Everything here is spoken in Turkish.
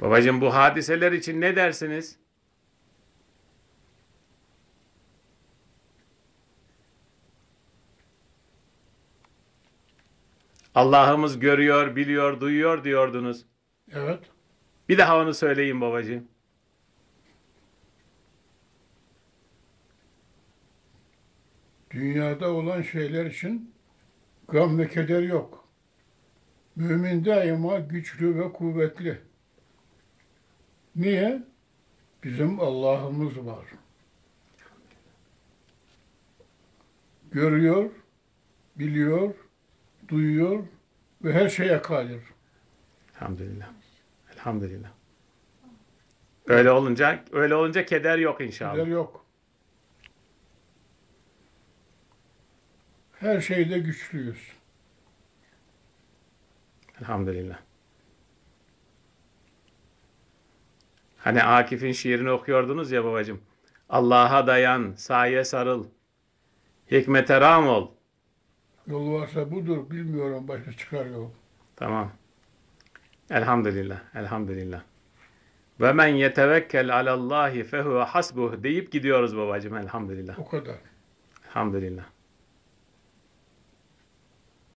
Babacığım bu hadiseler için ne dersiniz? Allah'ımız görüyor, biliyor, duyuyor diyordunuz. Evet. Bir daha onu söyleyin babacığım. Dünyada olan şeyler için gam ve keder yok. Mümin daima güçlü ve kuvvetli. Niye? Bizim Allah'ımız var. Görüyor, biliyor, duyuyor ve her şeye kadir. Elhamdülillah. Elhamdülillah. Öyle olunca öyle olunca keder yok inşallah. Keder yok. Her şeyde güçlüyüz. Elhamdülillah. Hani Akif'in şiirini okuyordunuz ya babacığım. Allah'a dayan, saye sarıl. Hikmete ram ol. Yol varsa budur, bilmiyorum başka çıkar yol. Tamam. Elhamdülillah. Elhamdülillah. Ve men yetevekkel alallahi fehuve hasbuh deyip gidiyoruz babacığım elhamdülillah. O kadar. Elhamdülillah.